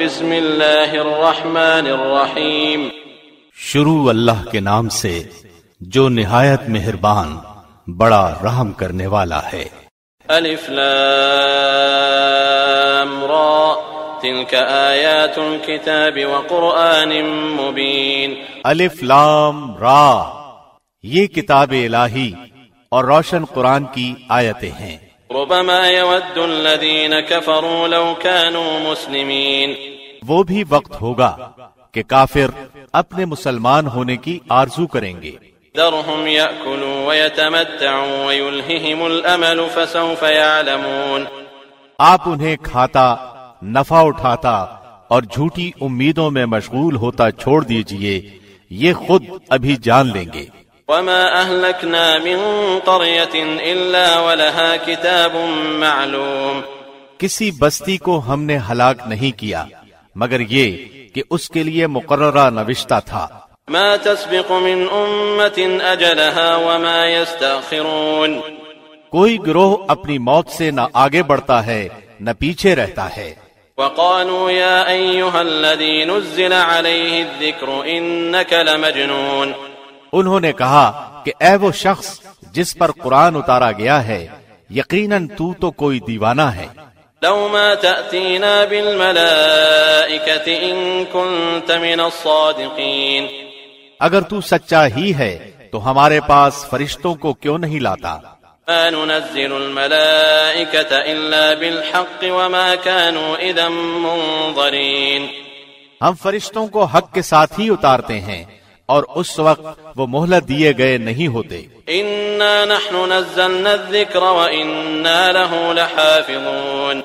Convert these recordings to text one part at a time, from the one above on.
بسم اللہ الرحمن الرحیم۔ شروع اللہ کے نام سے جو نہایت مہربان بڑا رحم کرنے والا ہے۔ الف لام را۔ تلك آیات الكتاب وقرآن مبین۔ الف لام را۔ یہ کتاب الہی اور روشن قرآن کی آیتیں ہیں۔ ربما يود الذين كفروا لو كانوا مسلمين. وہ بھی وقت ہوگا کہ کافر اپنے مسلمان ہونے کی آرزو کریں گے۔ ذرهم يأكلوا ويتمتعوا ويلههم الأمل فسوف يعلمون. آپ انہیں کھاتا نفع اٹھاتا اور جھوٹی امیدوں میں مشغول ہوتا چھوڑ دیجیے یہ خود ابھی جان لیں گے۔ وما أهلكنا من قرية إلا ولها كتاب معلوم۔ کسی بستی کو ہم نے ہلاک نہیں کیا مگر یہ کہ اس کے لیے مقررہ نوشتہ تھا۔ ما تسبق من أمة أجلها وما يستأخرون۔ کوئی گروہ اپنی موت سے نہ آگے بڑھتا ہے نہ پیچھے رہتا ہے۔ وقالوا يا أيها الذي نزل عليه الذكر إنك لمجنون۔ انہوں نے کہا کہ اے وہ شخص جس پر قرآن اتارا گیا ہے یقیناً تو تو کوئی دیوانہ ہے۔ لو ما تأتينا بالملائكة إن كنت من الصادقين اگر تو سچا ہی ہے تو ہمارے پاس فرشتوں کو کیوں نہیں لاتا؟ ما ننزل الملائكة إلا بالحق وما كانوا إذا منظرين ہم فرشتوں کو حق کے ساتھ ہی اتارتے ہیں۔ اور اس وقت وہ مہلت دیے گئے نہیں ہوتے۔ نحن نزلنا الذكر وإنا له لحافظون۔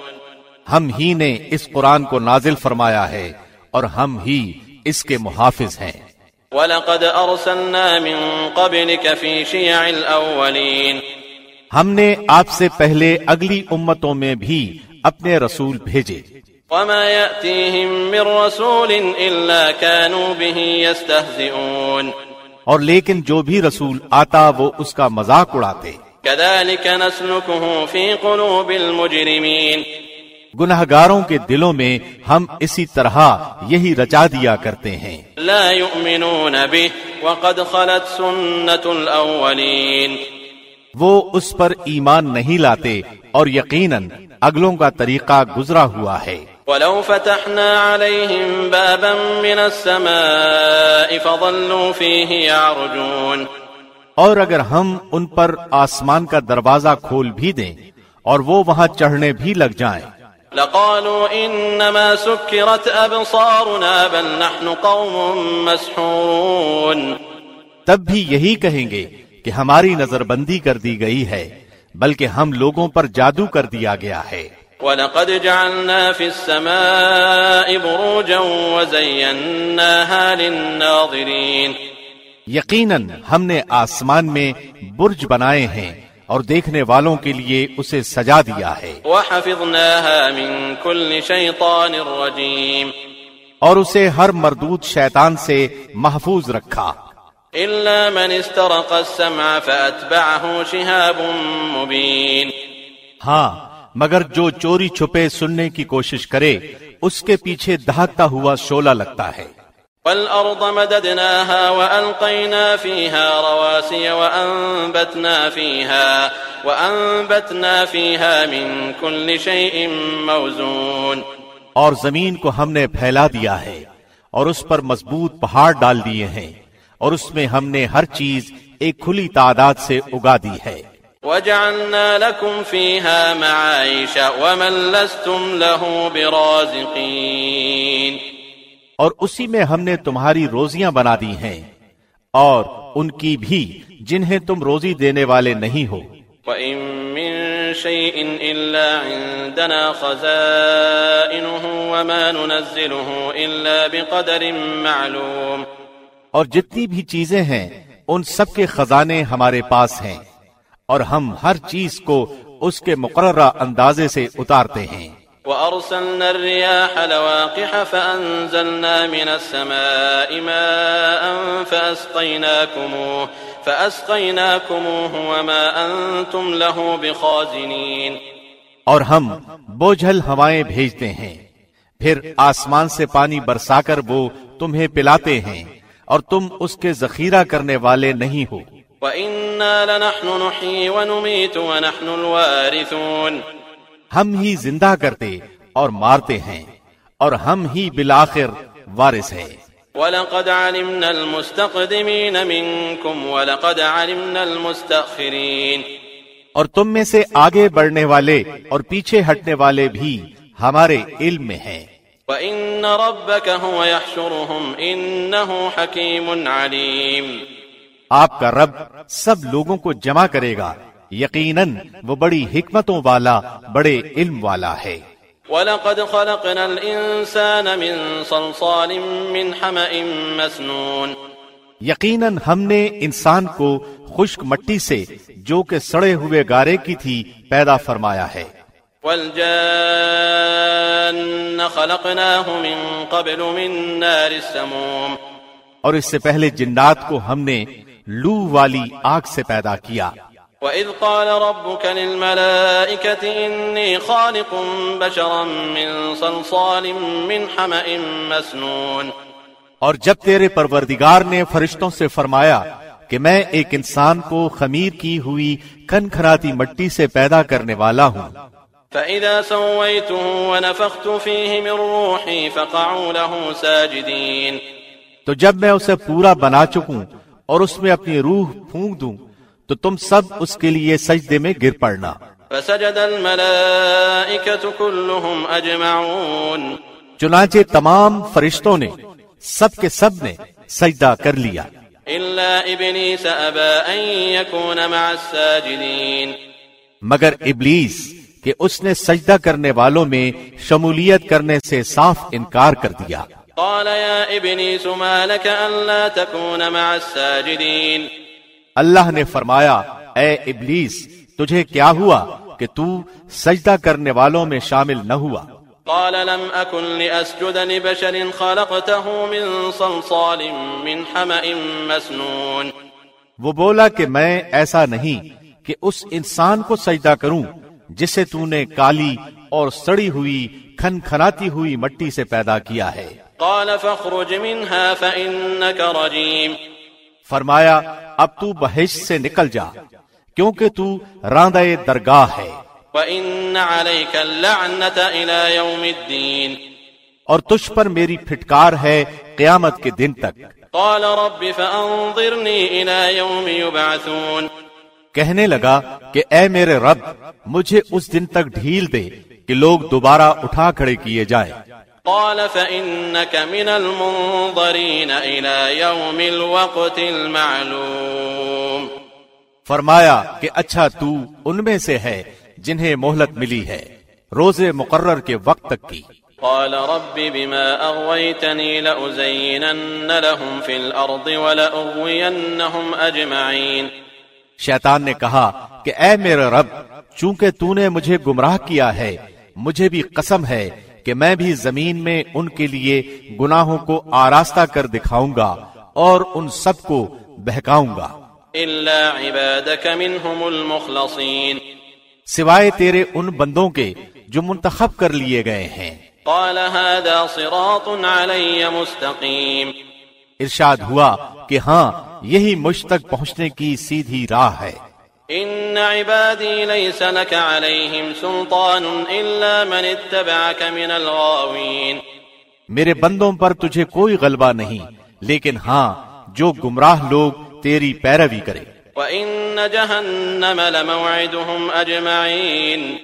ہم ہی نے اس قرآن کو نازل فرمایا ہے اور ہم ہی اس کے محافظ ہیں۔ ولقد أرسلنا من قبلك في شيع الأولين۔ ہم نے آپ سے پہلے اگلی امتوں میں بھی اپنے رسول بھیجے۔ وما يأتيهم من رسول إلا كانوا به يستهزئون اور لیکن جو بھی رسول آتا وہ اس کا مذاق اڑاتے۔ كذلك نسلكه في قلوب المجرمين گناہ گاروں کے دلوں میں ہم اسی طرح یہی رچا دیا کرتے ہیں۔ لا يؤمنون به وقد خلت سنة الأولين وہ اس پر ایمان نہیں لاتے اور یقیناً اگلوں کا طریقہ گزرا ہوا ہے۔ ولو فتحنا عليهم بابا من السماء فظلوا فيه يعرجون. اور اگر ہم ان پر آسمان کا دروازہ کھول بھی دیں اور وہ وہاں چڑھنے بھی لگ جائیں۔ لقالوا إنما سكرت أبصارنا بل نحن قوم مسحورون. تب بھی یہی کہیں گے کہ ہماری نظر بندی کر دی گئی ہے بلکہ ہم لوگوں پر جادو کر دیا گیا ہے۔ ولقد جعلنا في السماء بروجا وزيناها للناظرين. یقیناً ہم نے آسمان میں برج بنائے ہیں اور دیکھنے والوں کے لیے اسے سجا دیا ہے۔ وحفظناها من كل شيطان رجيم. اور اسے ہر مردود شیطان سے محفوظ رکھا۔ إلا من استرق السمع فأتبعه شهاب مبين. ہاں مگر جو چوری چھپے سننے کی کوشش کرے اس کے پیچھے دہکتا ہوا شولہ لگتا ہے۔ والأرض مددناها وألقينا فيها رواسي وأنبتنا فيها وأنبتنا فيها من كل شيء موزون۔ اور زمین کو ہم نے پھیلا دیا ہے اور اس پر مضبوط پہاڑ ڈال دیے ہیں اور اس میں ہم نے ہر چیز ایک کھلی تعداد سے اگا دی ہے۔ وجعلنا لكم فيها معايش ومن لستم له برازقين. اور اسی میں ہم نے تمہاری روزیاں بنا دی ہیں اور ان کی بھی جنہیں تم روزی دینے والے نہیں ہو۔ وإن من شيء إلا عندنا خزائنه وما ننزله إلا بقدر معلوم۔ اور جتنی بھی چیزیں ہیں ان سب کے خزانے ہمارے پاس ہیں۔ اور ہم ہر چیز کو اس کے مقررہ اندازے سے اتارتے ہیں۔ وأرسلنا الرياح لواقح فأنزلنا من السماء ماء فأسقيناكموه فأسقيناكموه وما أنتم له بخازنين۔ اور ہم بوجھل ہوائیں بھیجتے ہیں۔ پھر آسمان سے پانی برسا کر وہ تمہیں پلاتے ہیں اور تم اس کے ذخیرہ کرنے والے نہیں ہو۔ وَإِنَّا لَنَحْنُ نُحْيِي وَنُمِيتُ وَنَحْنُ الْوَارِثُونَ۔ ہم ہی زندہ کرتے اور مارتے ہیں اور ہم ہی بالآخر وارث ہیں۔ وَلَقَدْ عَلِمْنَا الْمُسْتَقْدِمِينَ مِنْكُمْ وَلَقَدْ عَلِمْنَا الْمُسْتَأْخِرِينَ۔ اور تم میں سے آگے بڑھنے والے اور پیچھے ہٹنے والے بھی ہمارے علم میں ہیں۔ وَإِنَّ رَبَّكَ هُوَ يَحْشُرُهُمْ إِنَّهُ حَكِيمٌ عَلِيمٌ۔ آپ کا رب سب لوگوں کو جمع کرے گا۔ یقیناً وہ بڑی حکمتوں والا بڑے علم والا ہے۔ وَلَقَدْ خَلَقْنَا الْإِنسَانَ مِنْ صَلْصَالٍ مِنْ حَمَئٍ مَسْنُونَ۔ یقیناً ہم نے انسان کو خشک مٹی سے جو کہ سڑے ہوئے گارے کی تھی پیدا فرمایا ہے۔ وَالْجَانَّ خَلَقْنَاهُ مِنْ قَبْلُ مِنْ نَارِ السَّمُومِ۔ اور اس سے پہلے جنات کو ہم نے لو والی آگ سے پیدا کیا۔ وَإِذْ قَالَ رَبُّكَ لِلْمَلَائِكَةِ إِنِّي خَالِقٌ بَشَرًا مِنْ صَلْصَالٍ مِنْ حَمَئٍ مَسْنُونَ۔ اور جب تیرے پروردگار نے فرشتوں سے فرمایا کہ میں ایک انسان کو خمیر کی ہوئی کن کھراتی مٹی سے پیدا کرنے والا ہوں۔ فَإِذَا سَوَّيْتُهُ وَنَفَخْتُ فِيهِ مِنْ رُوحِي فَقَعُوا لَهُ سَاجِدِينَ۔ تو جب میں اسے پورا بنا چکوں اور اس میں اپنی روح پھونک دوں تو تم سب اس کے لیے سجدے میں گر پڑنا۔ فَسَجَدَ كُلُّهُمْ أَجْمَعُونَ چنانچہ تمام فرشتوں نے سب کے سب نے سجدہ کر لیا۔ أَبَا أَن يَكُونَ مَعَ السَّاجِدِينَ مگر ابلیس کہ اس نے سجدہ کرنے والوں میں شمولیت کرنے سے صاف انکار کر دیا۔ قال يا إبنيس ما لك ألا تكون مع الساجدين. اللہ نے فرمایا اے ابلیس تجھے کیا ہوا کہ تو سجدہ کرنے والوں میں شامل نہ ہوا؟ قال لم أكن لأسجد لبشر خلقته من صلصال من حمأ مسنون. وہ بولا کہ میں ایسا نہیں کہ اس انسان کو سجدہ کروں جسے تو نے کالی اور سڑی ہوئی کھن کھناتی ہوئی مٹی سے پیدا کیا ہے۔ قال فاخرج منها فإنك رجيم. فرمایا اب تو بحث سے نکل جا کیونکہ تو راندہ درگاہ ہے۔ وإن عليك اللعنة إلى يوم الدين۔ اور تجھ پر میری پھٹکار ہے قیامت کے دن تک۔ قال رب فأنظرني إلى يوم يبعثون۔ کہنے لگا کہ اے میرے رب مجھے اس دن تک ڈھیل دے کہ لوگ دوبارہ اٹھا کھڑے کیے جائیں۔ قال فإنك من المنظرين إلى يوم الوقت المعلوم. فرمایا کہ اچھا تو ان میں سے ہے جنہیں مہلت ملی ہے روز مقرر کے وقت تک کی۔ قال رب بما أغويتني لأزينن لهم في الأرض ولأغوينهم أجمعين. شیطان نے کہا کہ اے میرے رب چونکہ تو نے مجھے گمراہ کیا ہے مجھے بھی قسم ہے کہ میں بھی زمین میں ان کے لیے گناہوں کو آراستہ کر دکھاؤں گا اور ان سب کو بہکاؤں گا۔ إلا عبادك منهم المخلصين۔ سوائے تیرے ان بندوں کے جو منتخب کر لیے گئے ہیں۔ قال هذا صراط علي مستقيم۔ ارشاد ہوا کہ ہاں یہی مجھ تک پہنچنے کی سیدھی راہ ہے۔ إن عبادي ليس لك عليهم سلطان إلا من اتبعك من الغاوين. میرے بندوں پر تجھے کوئی غلبہ نہیں لیکن ہاں جو گمراہ لوگ تیری پیروی کرے۔ وإن جهنم لموعدهم أجمعين.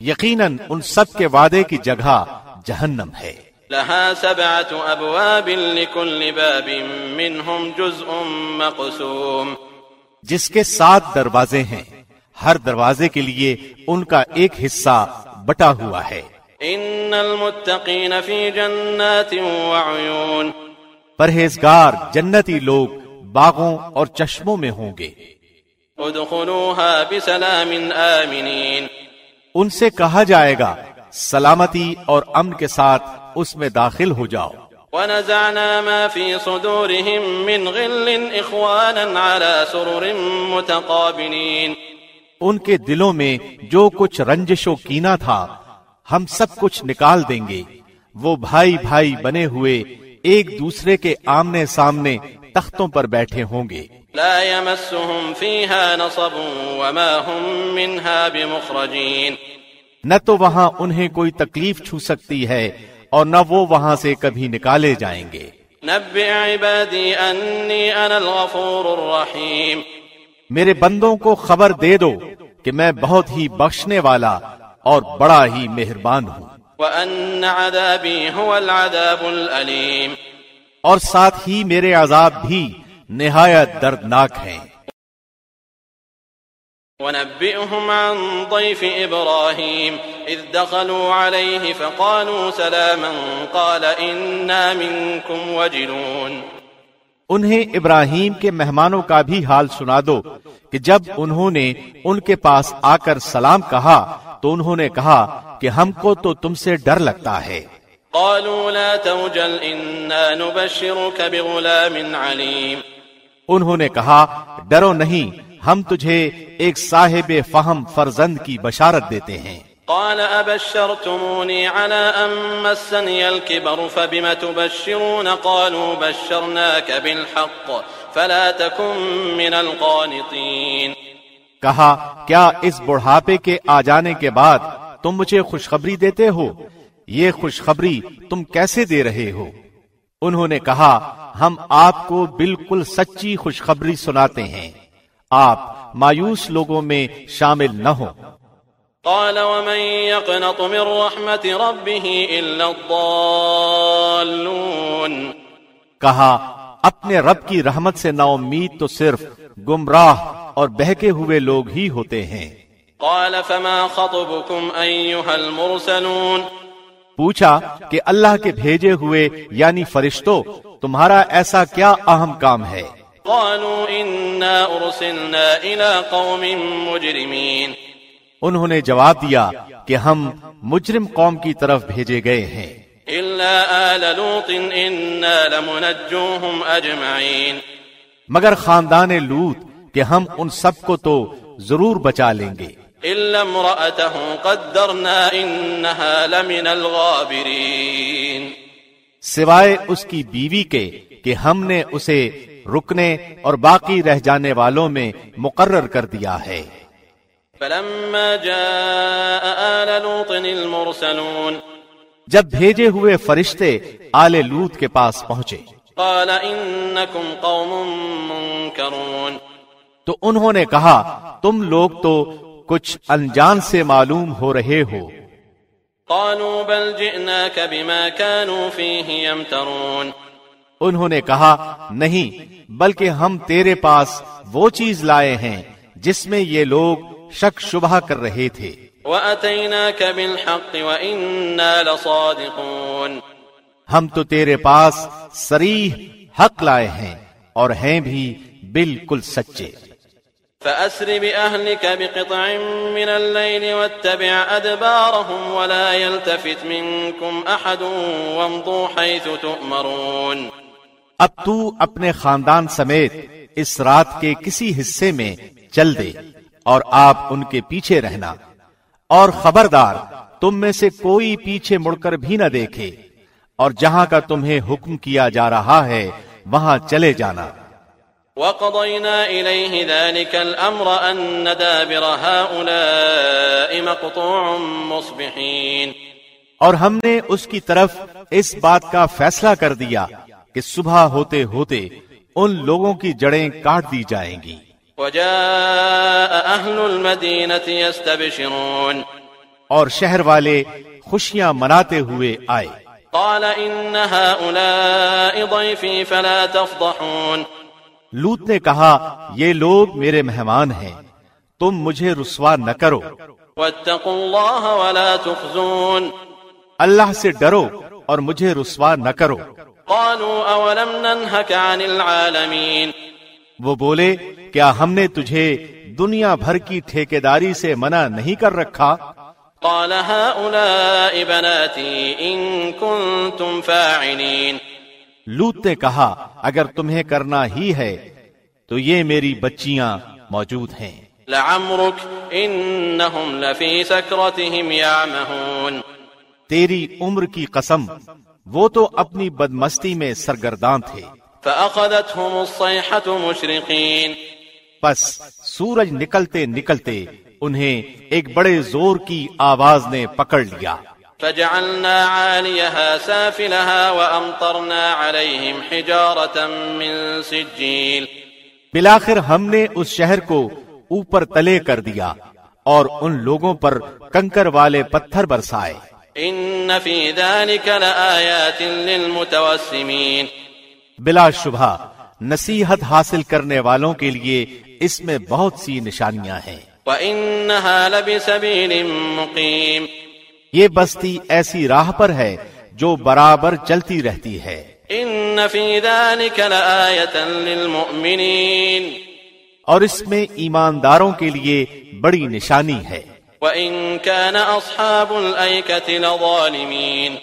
یقیناً ان سب کے وعدے کی جگہ جہنم ہے۔ لها سبعة أبواب لكل باب منهم جزء مقسوم. جس کے سات دروازے ہیں۔ ہر دروازے کے لیے ان کا ایک حصہ بٹا ہوا ہے۔ إن المتقين في جنات وعيون پرہیزگار جنتی لوگ باغوں اور چشموں میں ہوں گے۔ ادخلوها بسلام آمنين ان سے کہا جائے گا سلامتی اور امن کے ساتھ اس میں داخل ہو جاؤ۔ ونزعنا ما في صدورهم من غل إخوانا على سرر متقابلين. ان کے دلوں میں جو کچھ رنجش و کینا تھا ہم سب کچھ نکال دیں گے۔ وہ بھائی بھائی بنے ہوئے ایک دوسرے کے آمنے سامنے تختوں پر بیٹھے ہوں گے۔ لا يمسهم فيها نصب وما هم منها بمخرجين. نہ تو وہاں انہیں کوئی تکلیف چھو سکتی ہے اور نہ وہ وہاں سے کبھی نکالے جائیں گے۔ الغفور میرے بندوں کو خبر دے دو کہ میں بہت ہی بخشنے والا اور بڑا ہی مہربان ہوں۔ وأن عذابي هو العذاب الأليم اور ساتھ ہی میرے عذاب بھی نہایت دردناک ہیں۔ ونبئهم عن ضيف إبراهيم إذ دخلوا عليه فقالوا سلاما قال إنا منكم وجلون. انہیں ابراہیم کے مہمانوں کا بھی حال سنا دو کہ جب انہوں نے ان کے پاس آ کر سلام کہا تو انہوں نے کہا کہ ہم کو تو تم سے ڈر لگتا ہے۔ قالوا لا توجل إنا نبشرك بغلام عليم۔ انہوں نے کہا ڈرو نہیں ہم تجھے ایک صاحب فہم فرزند کی بشارت دیتے ہیں. قال أبشرتموني على أن مسني الكبر فبم تبشرون؟ قالوا بشرناك بالحق فلا تكن من القانطين کہا کیا اس بڑھاپے کے آ جانے کے بعد تم مجھے خوشخبری دیتے ہو؟ یہ خوشخبری تم کیسے دے رہے ہو؟ انہوں نے کہا ہم آپ کو بالکل سچی خوشخبری سناتے ہیں۔ آپ مایوس لوگوں میں شامل نہ ہو قال ومن يقنط من رحمة ربه إلا الضالون۔ کہا اپنے رب کی رحمت سے نا امید تو صرف گمراہ اور بہکے ہوئے لوگ ہی ہوتے ہیں۔ قال فما خطبكم أيها المرسلون۔ پوچھا کہ اللہ کے بھیجے ہوئے یعنی فرشتوں تمہارا ایسا کیا اہم کام ہے؟ قالوا قوم مجرمين. انہوں نے جواب دیا کہ ہم مجرم قوم کی طرف بھیجے گئے ہیں۔ آل لوط لمنجوهم مگر خاندان لوت کہ ہم ان سب کو تو ضرور بچا لیں گے۔ إلا امرأته قدرنا إنها لمن الغابرين سوائے اس کی بیوی کے کہ ہم نے اسے رکنے اور باقی رہ جانے والوں میں مقرر کر دیا ہے۔ فلما جاء آل لوط المرسلون جب بھیجے ہوئے فرشتے آل لوت کے پاس پہنچے۔ قال إنكم قوم منكرون تو انہوں نے کہا تم لوگ تو کچھ انجان سے معلوم ہو رہے ہو۔ قالوا بل جئناك بما كانوا فيه يمترون انہوں نے کہا نہیں بلکہ ہم تیرے پاس وہ چیز لائے ہیں جس میں یہ لوگ شک شبہ کر رہے تھے۔ وأتيناك بالحق وإنا لصادقون۔ ہم تو تیرے پاس سریح حق لائے ہیں اور ہیں بھی بالکل سچے۔ فأسر بأهلك بقطع من الليل واتبع أدبارهم ولا يلتفت منكم أحد وامضوا حيث تؤمرون. اب تو اپنے خاندان سمیت اس رات کے کسی حصے میں چل دے اور آپ ان کے پیچھے رہنا۔ اور خبردار، تم میں سے کوئی پیچھے مڑ کر بھی نہ دیکھے۔ اور جہاں کا تمہیں حکم کیا جا رہا ہے، وہاں چلے جانا۔ وقضينا إليه ذلك الأمر أن دابر هؤلاء مقطوع مصبحين. اور ہم نے اس کی طرف اس بات کا فیصلہ کر دیا کہ صبح ہوتے ہوتے ان لوگوں کی جڑیں کاٹ دی جائیں گی۔ وجاء أهل المدينة يستبشرون. اور شہر والے خوشیاں مناتے ہوئے آئے۔ قال إن هؤلاء ضيفي فلا تفضحون. لوت نے کہا یہ لوگ میرے مہمان ہیں تم مجھے رسوا نہ کرو۔ واتقوا الله ولا تخزون۔ اللہ سے ڈرو اور مجھے رسوا نہ کرو۔ قالوا أولم ننهك عن العالمين وہ بولے کیا ہم نے تجھے دنیا بھر کی ٹھیکیداری سے منع نہیں کر رکھا؟ قال هؤلاء بناتي إن كنتم فاعلين لوت نے کہا اگر تمہیں کرنا ہی ہے تو یہ میری بچیاں موجود ہیں۔ لعمرك لفي سكرتهم يعمهون تیری عمر کی قسم وہ تو اپنی بدمستی میں سرگردان تھے۔ فأخذتهم الصيحة مشرقين۔ پس سورج نکلتے نکلتے انہیں ایک بڑے زور کی آواز نے پکڑ لیا۔ فجعلنا عاليها سافلها وأمطرنا عليهم حجارة من سجيل. بلاخر ہم نے اس شہر کو اوپر تلے کر دیا اور ان لوگوں پر کنکر والے پتھر برسائے۔ إن في ذلك لآيات للمتوسمين. بلا شبہ نصیحت حاصل کرنے والوں کے لیے اس میں بہت سی نشانیاں ہیں۔ وإنها لبسبيل مقيم. یہ بستی ایسی راہ پر ہے جو برابر چلتی رہتی ہے۔ إن في ذلك لآية للمؤمنين اور اس میں ایمانداروں کے لیے بڑی نشانی ہے۔ وإن كان أصحاب الأيكة لظالمين۔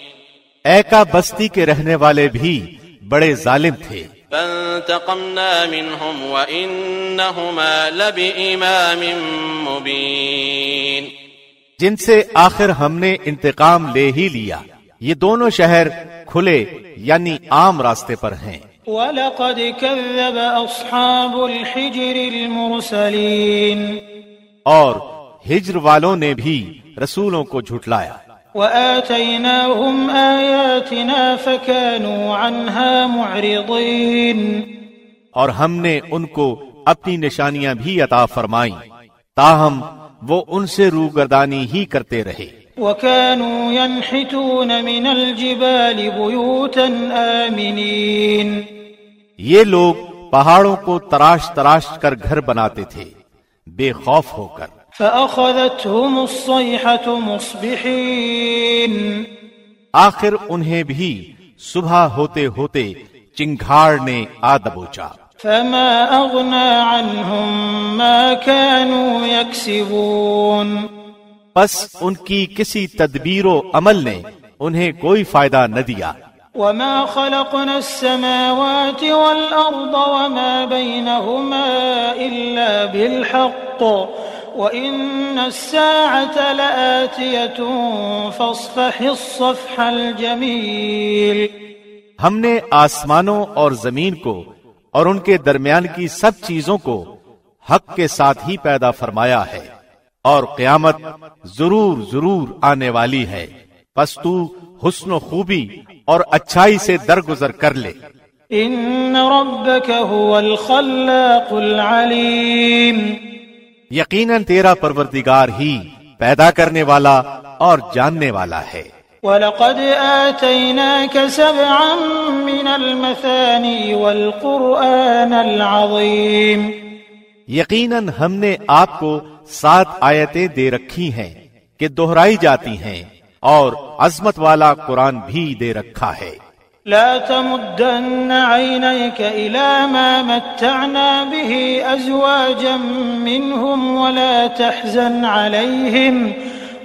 ایکا بستی کے رہنے والے بھی بڑے ظالم تھے۔ فانتقمنا منهم وإنهما لبإمام مبين جن سے آخر ہم نے انتقام لے ہی لیا۔ یہ دونوں شہر کھلے یعنی عام راستے پر ہیں۔ ولقد كذب أصحاب الحجر المرسلين۔ اور ہجر والوں نے بھی رسولوں کو جھٹلایا۔ وآتيناهم آياتنا فكانوا عنها معرضين۔ اور ہم نے ان کو اپنی نشانیاں بھی عطا فرمائیں۔ تاہم وہ ان سے روگردانی ہی کرتے رہے۔ وكانوا ينحتون من الجبال بيوتا آمنين۔ یہ لوگ پہاڑوں کو تراش تراش کر گھر بناتے تھے بے خوف ہو کر۔ فأخذتهم الصيحة مصبحين۔ آخر انہیں بھی صبح ہوتے ہوتے چنگھاڑ نے آ دبوچا فما أغنى عنهم ما كانوا يكسبون پس ان کی کسی تدبیر و عمل نے انہیں کوئی فائدہ نہ دیا۔ وما خلقنا السماوات والأرض وما بينهما إلا بالحق وإن الساعة لآتية فاصفح الصفح الجميل ہم نے آسمانوں اور زمین کو اور ان کے درمیان کی سب چیزوں کو حق کے ساتھ ہی پیدا فرمایا ہے اور قیامت ضرور ضرور آنے والی ہے۔ پس تو حسن و خوبی اور اچھائی سے درگزر کر لے۔ إن ربك هو الخلاق العليم یقیناً تیرا پروردگار ہی پیدا کرنے والا اور جاننے والا ہے۔ ولقد آتيناك سبعا من المثاني والقرآن العظيم. یقیناً ہم نے آپ کو سات آیتیں دے رکھی ہیں کہ دہرائی جاتی ہیں اور عظمت والا قرآن بھی دے رکھا ہے۔ لا تمدن عينيك إلى ما متعنا به أزواجا منهم ولا تحزن عليهم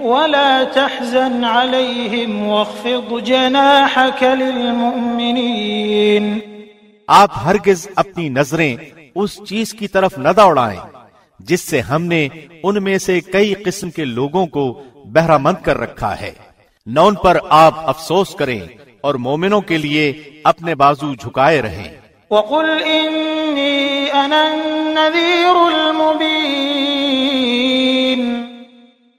ولا تحزن عليهم واخفض جناحك للمؤمنين. آپ ہرگز اپنی نظریں اس چیز کی طرف نہ دوڑائیں جس سے ہم نے ان میں سے کئی قسم کے لوگوں کو بہرہ مند کر رکھا ہے۔ نہ ان پر آپ افسوس کریں اور مومنوں کے لیے اپنے بازو جھکائے رہیں۔ وقل إني أنا النذير المبين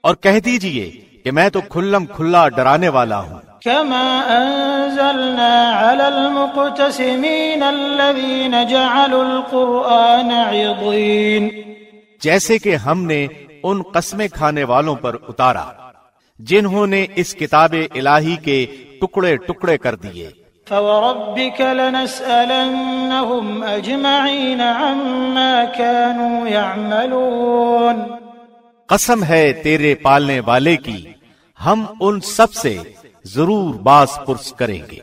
اور کہہ دیجیے کہ میں تو کھلم کھلا ڈرانے والا ہوں۔ كما أنزلنا على المقتسمين الذين جعلوا القرآن عضين جیسے کہ ہم نے ان قسمیں کھانے والوں پر اتارا جنہوں نے اس کتاب الہی کے ٹکڑے ٹکڑے کر دیے۔ فوربك لنسألنهم أجمعين عما كانوا يعملون قسم ہے تیرے پالنے والے کی ہم ان سب سے ضرور باز پرس کریں گے۔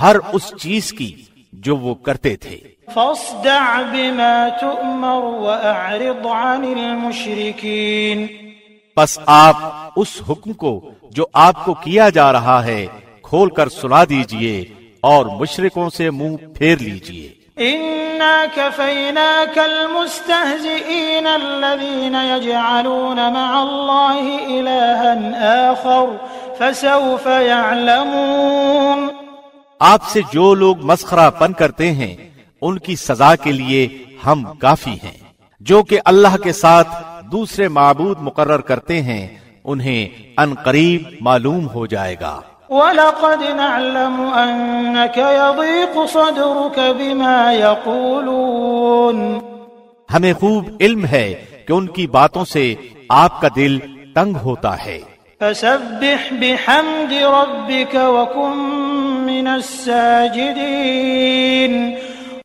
ہر اس چیز کی جو وہ کرتے تھے۔ فاصدع بما تؤمر وأعرض عن المشركين پس آپ اس حکم کو جو آپ کو کیا جا رہا ہے کھول کر سنا دیجیے اور مشرکوں سے منہ پھیر لیجیے۔ إنا كفيناك المستهزئين الذين يجعلون مع الله إلها آخر فسوف يعلمون آپ سے جو لوگ مسخرہ پن کرتے ہیں، ان کی سزا کے لیے ہم کافی ہیں۔ جو کہ اللہ کے ساتھ دوسرے معبود مقرر کرتے ہیں، انہیں ان قریب معلوم ہو جائے گا۔ وَلَقَدْ نَعْلَمُ أَنَّكَ يَضِيقُ صَدْرُكَ بِمَا يَقُولُونَ. ہمیں خوب علم ہے کہ ان کی باتوں سے آپ کا دل تنگ ہوتا ہے۔ فسبح بحمد ربك وكن من الساجدين.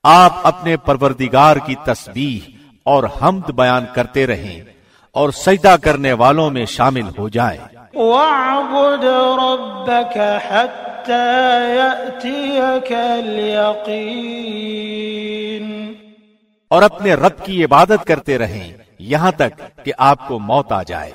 آپ اپنے پروردگار کی تسبیح اور حمد بیان کرتے رہیں اور سجدہ کرنے والوں میں شامل ہو جائیں۔ واعبد ربك حتى يأتيك اليقين. اور اپنے رب کی عبادت کرتے رہیں یہاں تک کہ آپ کو موت آ جائے۔